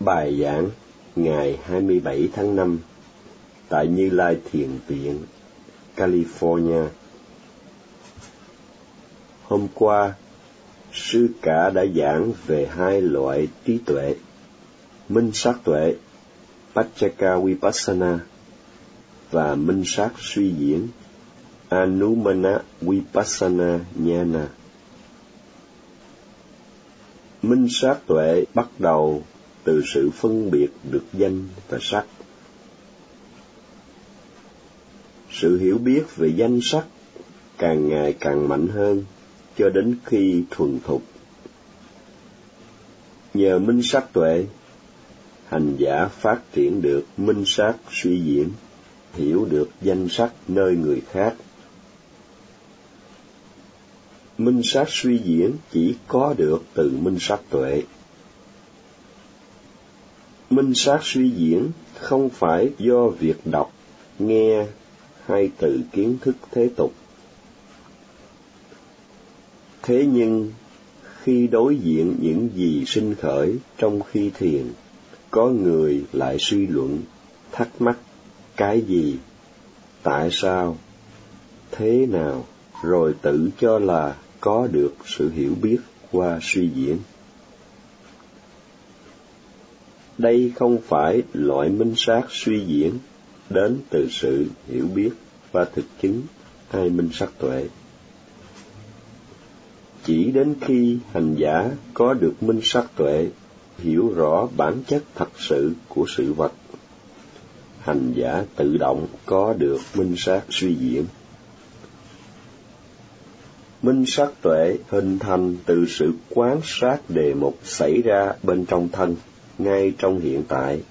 Bài giảng ngày 27 tháng 5 tại Như Lai Thiền Viện, California. Hôm qua, sư cả đã giảng về hai loại trí tuệ, minh sát tuệ, Pachaka Vipassana, và minh sát suy diễn, Anumana Vipassana Jnana. Minh sát tuệ bắt đầu từ sự phân biệt được danh và sắc. Sự hiểu biết về danh sắc càng ngày càng mạnh hơn cho đến khi thuần thục. Nhờ minh sắc tuệ, hành giả phát triển được minh sát suy diễn, hiểu được danh sắc nơi người khác. Minh sát suy diễn chỉ có được từ minh sát tuệ minh sát suy diễn không phải do việc đọc, nghe hay tự kiến thức thế tục. Thế nhưng, khi đối diện những gì sinh khởi trong khi thiền, có người lại suy luận, thắc mắc cái gì, tại sao, thế nào, rồi tự cho là có được sự hiểu biết qua suy diễn đây không phải loại minh sát suy diễn đến từ sự hiểu biết và thực chứng hay minh sắc tuệ. Chỉ đến khi hành giả có được minh sắc tuệ, hiểu rõ bản chất thật sự của sự vật, hành giả tự động có được minh sát suy diễn. Minh sắc tuệ hình thành từ sự quán sát đề mục xảy ra bên trong thân ngay trong hiện tại.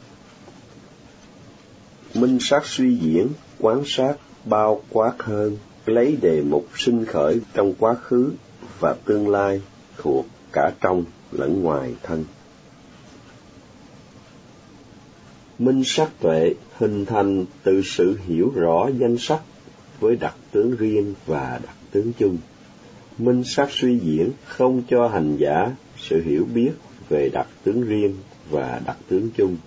Minh sát suy diễn, quán sát bao quát hơn, lấy đề mục sinh khởi trong quá khứ và tương lai thuộc cả trong lẫn ngoài thân. Minh sắc tuệ hình thành từ sự hiểu rõ danh sắc với đặc tướng riêng và đặc tướng chung. Minh sắc suy diễn không cho hành giả sự hiểu biết về đặc tướng riêng và đặc tướng chung.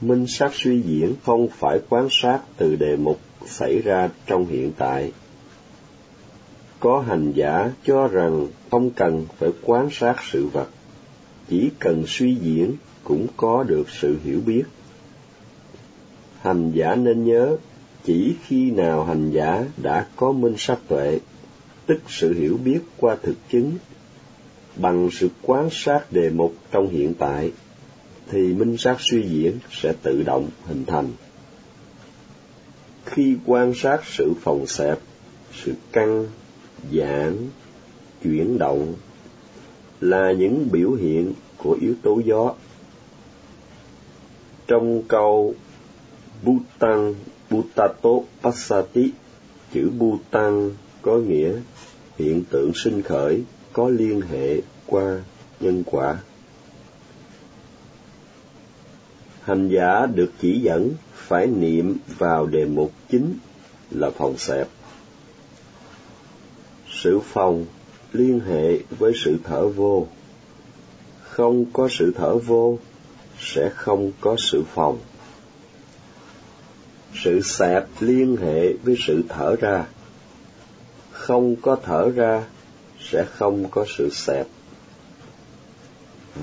Minh sát suy diễn không phải quan sát từ đề mục xảy ra trong hiện tại. Có hành giả cho rằng không cần phải quan sát sự vật, chỉ cần suy diễn cũng có được sự hiểu biết. Hành giả nên nhớ, chỉ khi nào hành giả đã có minh sát tuệ, tức sự hiểu biết qua thực chứng bằng sự quan sát đề mục trong hiện tại, thì minh sát suy diễn sẽ tự động hình thành. Khi quan sát sự phòng xẹp, sự căng, giãn, chuyển động là những biểu hiện của yếu tố gió. Trong câu butan butato Passati, chữ butan có nghĩa hiện tượng sinh khởi có liên hệ qua nhân quả. Hành giả được chỉ dẫn phải niệm vào đề mục chính là phòng xẹp. Sự phòng liên hệ với sự thở vô. Không có sự thở vô, sẽ không có sự phòng. Sự xẹp liên hệ với sự thở ra. Không có thở ra sẽ không có sự xẹp.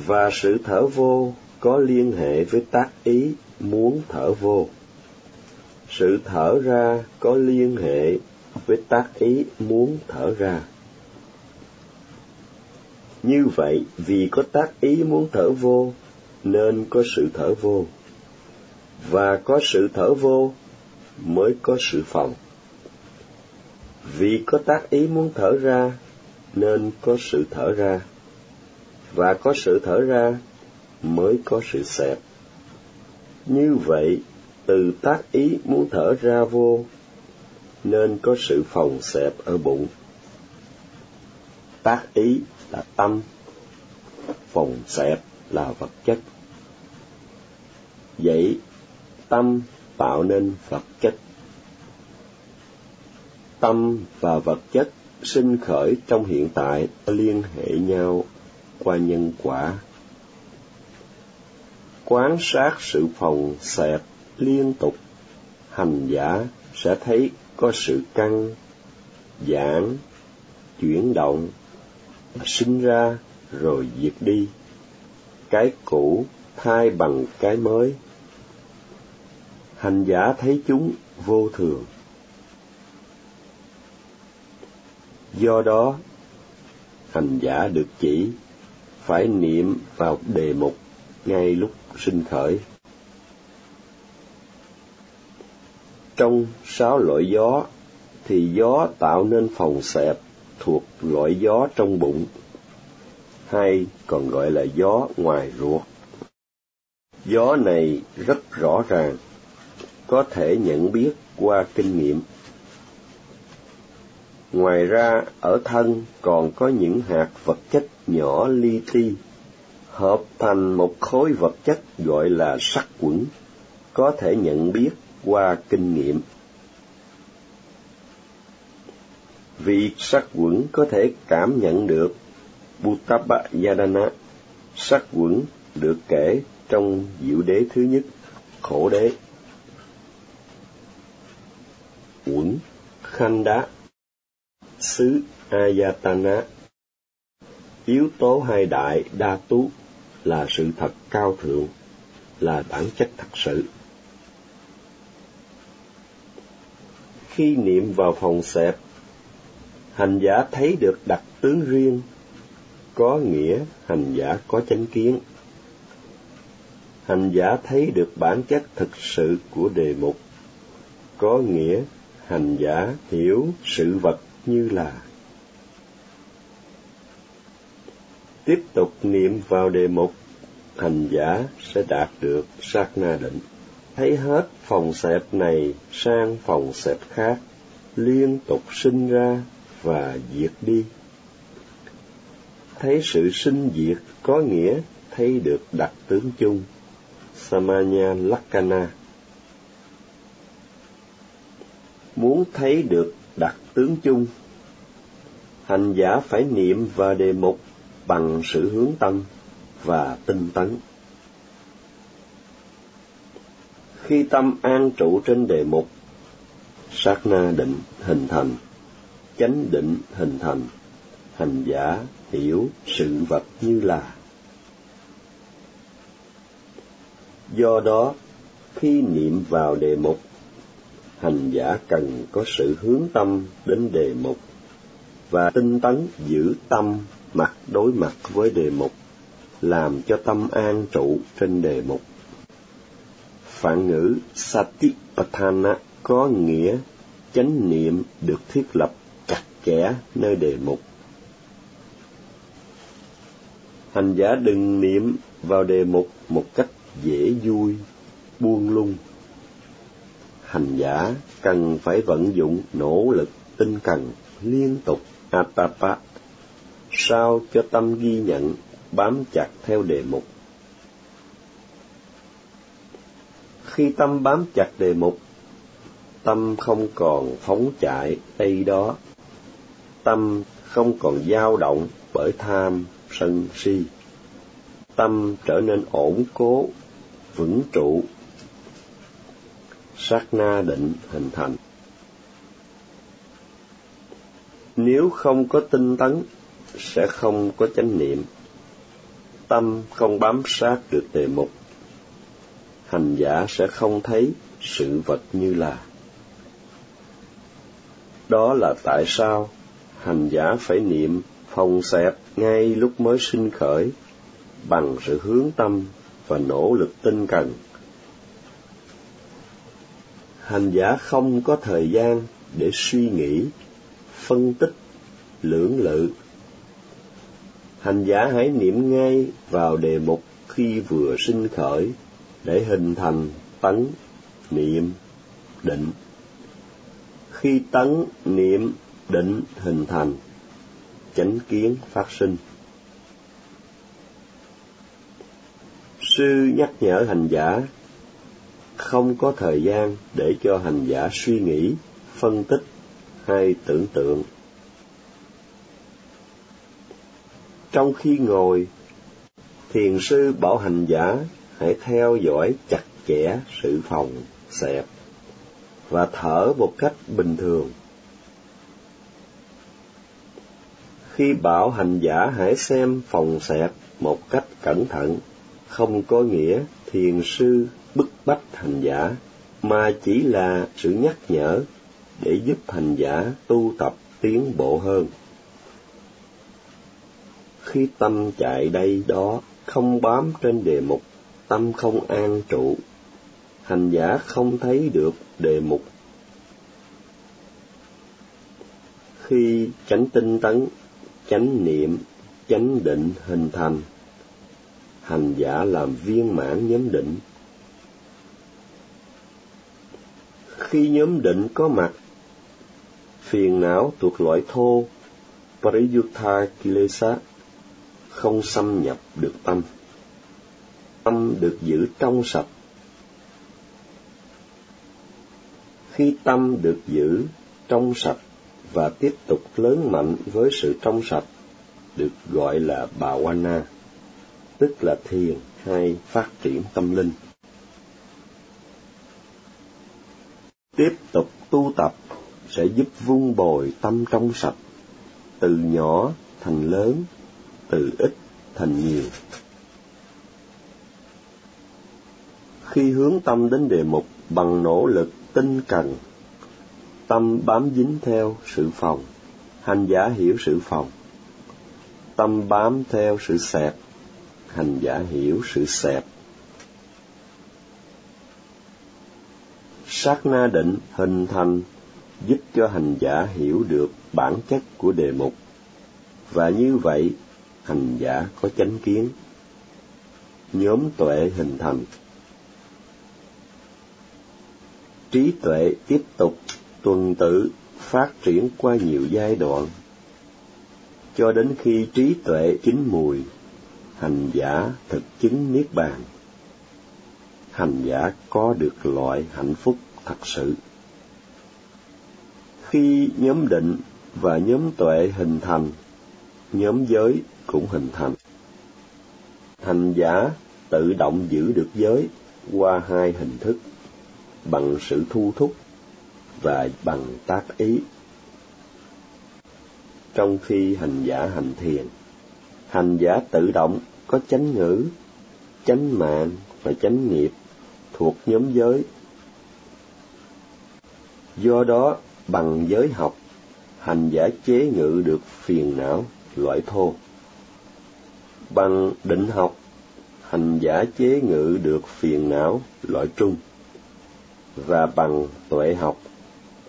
Và sự thở vô có liên hệ với tác ý muốn thở vô. Sự thở ra có liên hệ với tác ý muốn thở ra. Như vậy, vì có tác ý muốn thở vô, nên có sự thở vô. Và có sự thở vô mới có sự phòng. Vì có tác ý muốn thở ra, nên có sự thở ra. Và có sự thở ra mới có sự xẹp. Như vậy, từ tác ý muốn thở ra vô, nên có sự phòng xẹp ở bụng. Tác ý là tâm, phòng xẹp là vật chất. Vậy, tâm tạo nên vật chất. Tâm và vật chất sinh khởi trong hiện tại liên hệ nhau qua nhân quả quan sát sự phòng xẹp liên tục, hành giả sẽ thấy có sự căng, giãn, chuyển động, sinh ra rồi diệt đi. Cái cũ thay bằng cái mới. Hành giả thấy chúng vô thường. Do đó, hành giả được chỉ phải niệm vào đề mục ngay lúc sinh khởi. Trong sáu loại gió thì gió tạo nên phòng xẹp thuộc loại gió trong bụng, hay còn gọi là gió ngoài ruột. Gió này rất rõ ràng, có thể nhận biết qua kinh nghiệm. Ngoài ra, ở thân còn có những hạt vật chất nhỏ li ti, hợp thành một khối vật chất gọi là sắc quẩn, có thể nhận biết qua kinh nghiệm. Vì sắc quẩn có thể cảm nhận được Buttapa Yadana, sắc quẩn được kể trong diệu đế thứ nhất, khổ đế. Quẩn, khanh đá, xứ Ayatana. Yếu tố hai đại đa tú là sự thật cao thượng, là bản chất thật sự. Khi niệm vào phòng xẹp, hành giả thấy được đặc tướng riêng, có nghĩa hành giả có chánh kiến. Hành giả thấy được bản chất thực sự của đề mục, có nghĩa hành giả hiểu sự vật như là. Tiếp tục niệm vào đề mục, hành giả sẽ đạt được sát na định thấy hết phòng xẹp này sang phòng xẹp khác, liên tục sinh ra và diệt đi. Thấy sự sinh diệt có nghĩa thấy được đặc tướng chung, Samanya Lakana. Muốn thấy được đặt tướng chung, hành giả phải niệm và đề mục bằng sự hướng tâm và tinh tấn. khi tâm an trụ trên đề mục sát na định hình thành chánh định hình thành hành giả hiểu sự vật như là do đó khi niệm vào đề mục hành giả cần có sự hướng tâm đến đề mục và tinh tấn giữ tâm mặt đối mặt với đề mục làm cho tâm an trụ trên đề mục phản ngữ Satipatthana có nghĩa chánh niệm được thiết lập chặt chẽ nơi đề mục. Hành giả đừng niệm vào đề mục một cách dễ vui, buông lung. Hành giả cần phải vận dụng nỗ lực tinh cần liên tục atapa sao cho tâm ghi nhận bám chặt theo đề mục Khi tâm bám chặt đề mục, tâm không còn phóng chạy đây đó. Tâm không còn dao động bởi tham, sân si. Tâm trở nên ổn cố, vững trụ. Sát na định hình thành. Nếu không có tinh tấn, sẽ không có chánh niệm. Tâm không bám sát được đề mục hành giả sẽ không thấy sự vật như là. Đó là tại sao hành giả phải niệm phòng xẹp ngay lúc mới sinh khởi bằng sự hướng tâm và nỗ lực tinh cần. Hành giả không có thời gian để suy nghĩ, phân tích, lưỡng lự. Hành giả hãy niệm ngay vào đề mục khi vừa sinh khởi để hình thành tấn, niệm, định. Khi tấn, niệm, định hình thành, chánh kiến phát sinh. Sư nhắc nhở hành giả không có thời gian để cho hành giả suy nghĩ, phân tích hay tưởng tượng. Trong khi ngồi, thiền sư bảo hành giả hãy theo dõi chặt chẽ sự phòng xẹp và thở một cách bình thường. Khi bảo hành giả hãy xem phòng xẹp một cách cẩn thận, không có nghĩa thiền sư bách hành giả, mà chỉ là sự nhắc nhở để giúp hành giả tu tập tiến bộ hơn. Khi tâm chạy đây đó, không bám trên đề mục, tâm không an trụ, hành giả không thấy được đề mục. Khi chánh tinh tấn, chánh niệm, chánh định hình thành, hành giả làm viên mãn nhóm định. Khi nhóm định có mặt, phiền não thuộc loại thô, Pariyutta Kilesa, không xâm nhập được tâm. Tâm được giữ trong sạch. Khi tâm được giữ trong sạch và tiếp tục lớn mạnh với sự trong sạch, được gọi là Bhavana, tức là thiền hay phát triển tâm linh. Tiếp tục tu tập sẽ giúp vun bồi tâm trong sạch, từ nhỏ thành lớn, từ ít thành nhiều. Khi hướng tâm đến đề mục bằng nỗ lực tinh cần, tâm bám dính theo sự phòng, hành giả hiểu sự phòng. Tâm bám theo sự xẹp, hành giả hiểu sự xẹp. Sát na định hình thành, giúp cho hành giả hiểu được bản chất của đề mục. Và như vậy, hành giả có chánh kiến. Nhóm tuệ hình thành. Trí tuệ tiếp tục tuần tự phát triển qua nhiều giai đoạn. Cho đến khi trí tuệ chín mùi, hành giả thực chứng niết bàn. Hành giả có được loại hạnh phúc thật sự khi nhóm định và nhóm tuệ hình thành, nhóm giới cũng hình thành. Hành giả tự động giữ được giới qua hai hình thức, bằng sự thu thúc và bằng tác ý. Trong khi hành giả hành thiền, hành giả tự động có chánh ngữ, chánh mạng và chánh nghiệp thuộc nhóm giới. Do đó, bằng giới học, hành giả chế ngự được phiền não loại thô. Bằng định học, hành giả chế ngự được phiền não loại trung. Và bằng tuệ học,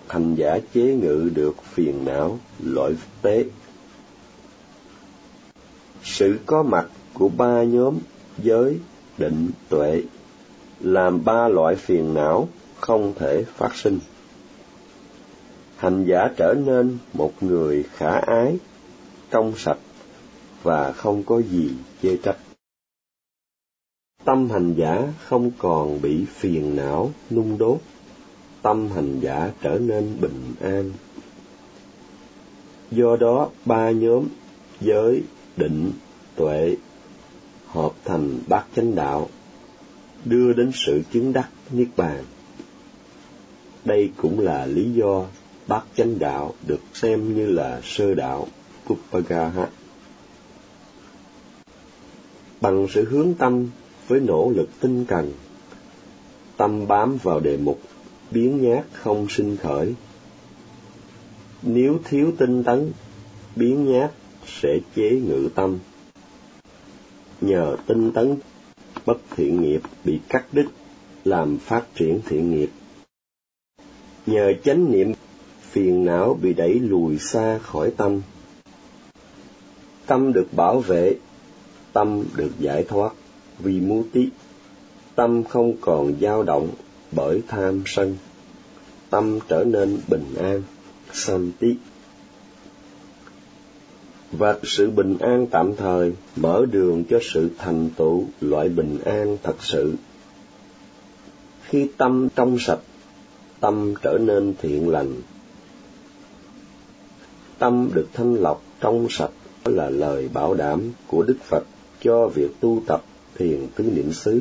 hành giả chế ngự được phiền não loại tế. Sự có mặt của ba nhóm giới, định, tuệ làm ba loại phiền não không thể phát sinh hành giả trở nên một người khả ái, trong sạch và không có gì chê trách. Tâm hành giả không còn bị phiền não nung đốt, tâm hành giả trở nên bình an. Do đó ba nhóm giới, định, tuệ hợp thành bát chánh đạo, đưa đến sự chứng đắc niết bàn. Đây cũng là lý do bát chánh đạo được xem như là sơ đạo Kupagaha. Bằng sự hướng tâm với nỗ lực tinh cần, tâm bám vào đề mục, biến nhát không sinh khởi. Nếu thiếu tinh tấn, biến nhát sẽ chế ngự tâm. Nhờ tinh tấn, bất thiện nghiệp bị cắt đứt, làm phát triển thiện nghiệp. Nhờ chánh niệm phiền não bị đẩy lùi xa khỏi tâm. Tâm được bảo vệ, tâm được giải thoát, vì muti. Tâm không còn dao động bởi tham sân. Tâm trở nên bình an, santi. Và sự bình an tạm thời mở đường cho sự thành tựu loại bình an thật sự. Khi tâm trong sạch, tâm trở nên thiện lành, tâm được thanh lọc trong sạch là lời bảo đảm của Đức Phật cho việc tu tập thiền tứ niệm xứ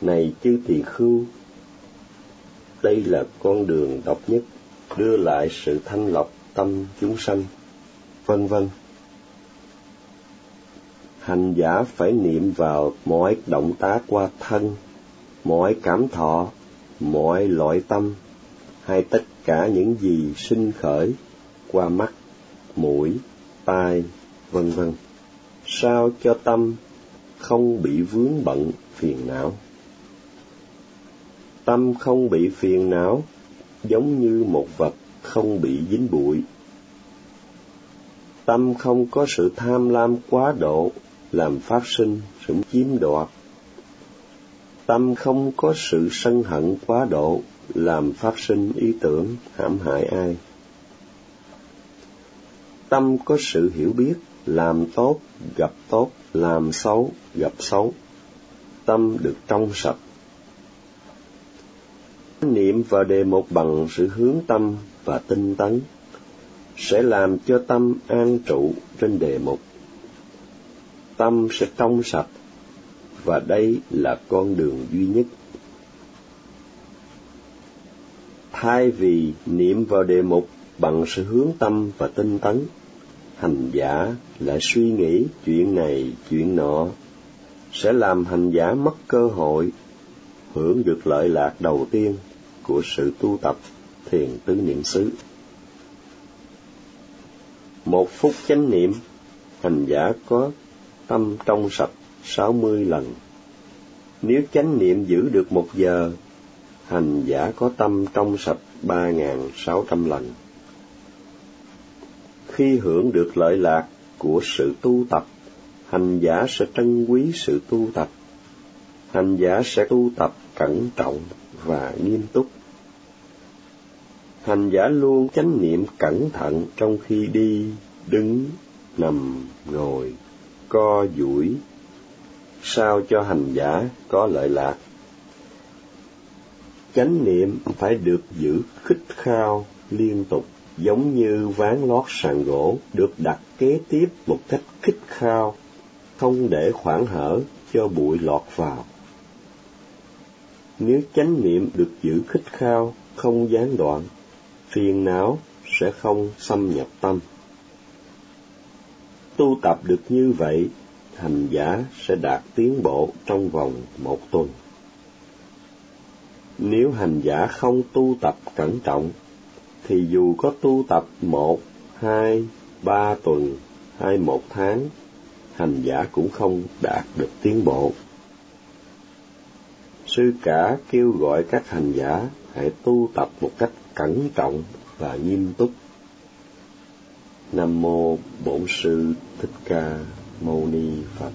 Này chư tỳ khưu, đây là con đường độc nhất đưa lại sự thanh lọc tâm chúng sanh, vân vân. Hành giả phải niệm vào mọi động tác qua thân, mọi cảm thọ, mọi loại tâm, hay tất cả những gì sinh khởi qua mắt, mũi, tai, vân vân. Sao cho tâm không bị vướng bận phiền não? Tâm không bị phiền não giống như một vật không bị dính bụi. Tâm không có sự tham lam quá độ làm phát sinh sự chiếm đoạt. Tâm không có sự sân hận quá độ làm phát sinh ý tưởng hãm hại ai. Tâm có sự hiểu biết, làm tốt, gặp tốt, làm xấu, gặp xấu. Tâm được trong sạch. Niệm và đề một bằng sự hướng tâm và tinh tấn sẽ làm cho tâm an trụ trên đề mục. Tâm sẽ trong sạch và đây là con đường duy nhất. Thay vì niệm vào đề mục bằng sự hướng tâm và tinh tấn, hành giả lại suy nghĩ chuyện này chuyện nọ, sẽ làm hành giả mất cơ hội hưởng được lợi lạc đầu tiên của sự tu tập thiền tứ niệm xứ. Một phút chánh niệm, hành giả có tâm trong sạch sáu mươi lần. Nếu chánh niệm giữ được một giờ, hành giả có tâm trong sạch ba ngàn sáu trăm lần. Khi hưởng được lợi lạc của sự tu tập, hành giả sẽ trân quý sự tu tập. Hành giả sẽ tu tập cẩn trọng và nghiêm túc hành giả luôn chánh niệm cẩn thận trong khi đi, đứng, nằm, ngồi, co duỗi, sao cho hành giả có lợi lạc. Chánh niệm phải được giữ khích khao liên tục, giống như ván lót sàn gỗ được đặt kế tiếp một cách khích khao, không để khoảng hở cho bụi lọt vào. Nếu chánh niệm được giữ khích khao, không gián đoạn, phiền não sẽ không xâm nhập tâm. Tu tập được như vậy, hành giả sẽ đạt tiến bộ trong vòng một tuần. Nếu hành giả không tu tập cẩn trọng, thì dù có tu tập một, hai, ba tuần hay một tháng, hành giả cũng không đạt được tiến bộ. Sư cả kêu gọi các hành giả hãy tu tập một cách cẩn trọng và nghiêm túc. Nam mô Bổn sư Thích Ca Mâu Ni Phật.